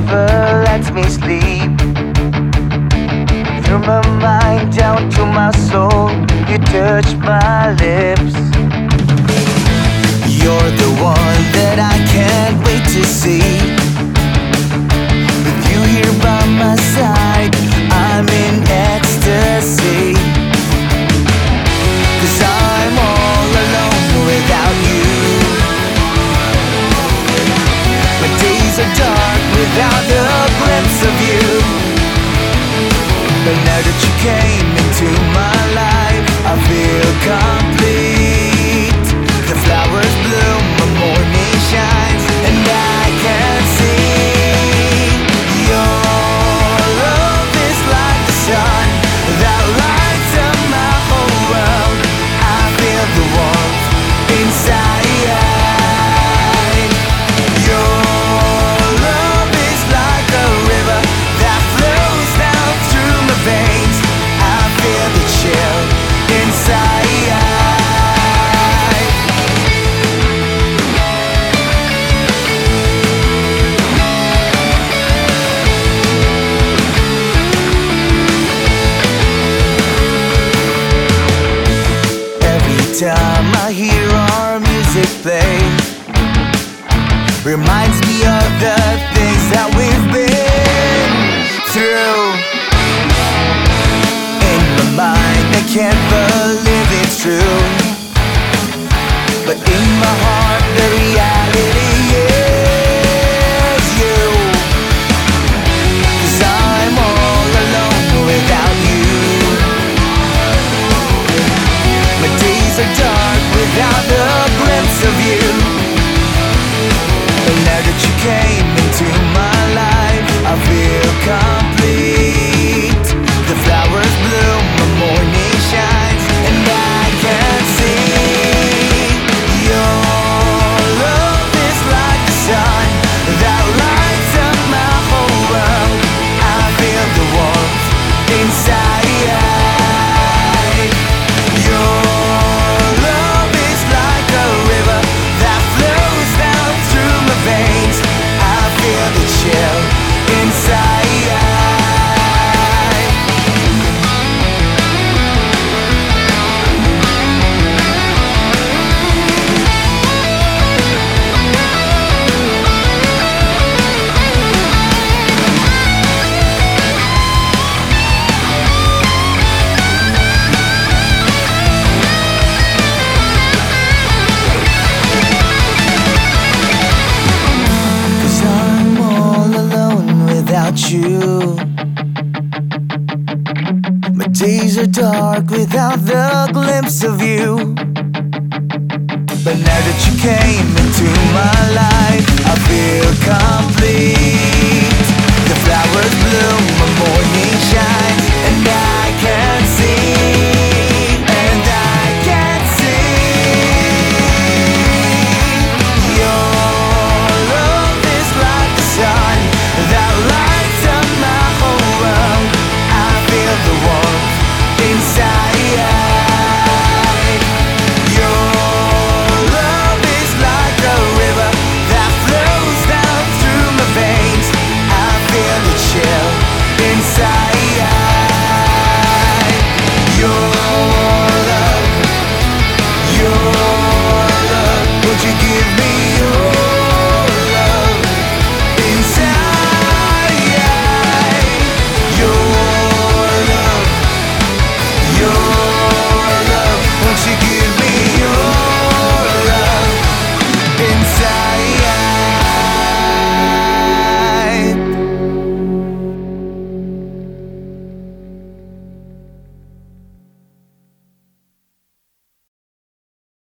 never lets me sleep. Through my mind down to my soul, you touch my lips. time I hear our music play. Reminds me of the things that we've been days are dark without the glimpse of you. But now that you came into my life, I feel calm.